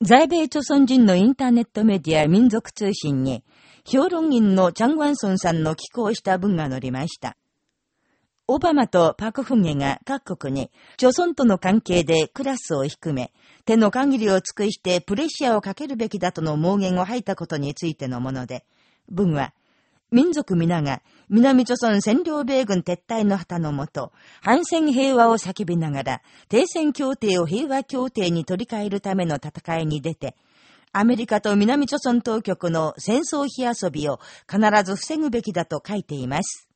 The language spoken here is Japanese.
在米朝鮮人のインターネットメディア民族通信に、評論員のチャン・ワンソンさんの寄稿した文が載りました。オバマとパクフンゲが各国に、朝鮮との関係でクラスを低め、手の限りを尽くしてプレッシャーをかけるべきだとの盲言を吐いたことについてのもので、文は、民族皆が南朝鮮占領米軍撤退の旗のもと、反戦平和を叫びながら、停戦協定を平和協定に取り替えるための戦いに出て、アメリカと南朝鮮当局の戦争火遊びを必ず防ぐべきだと書いています。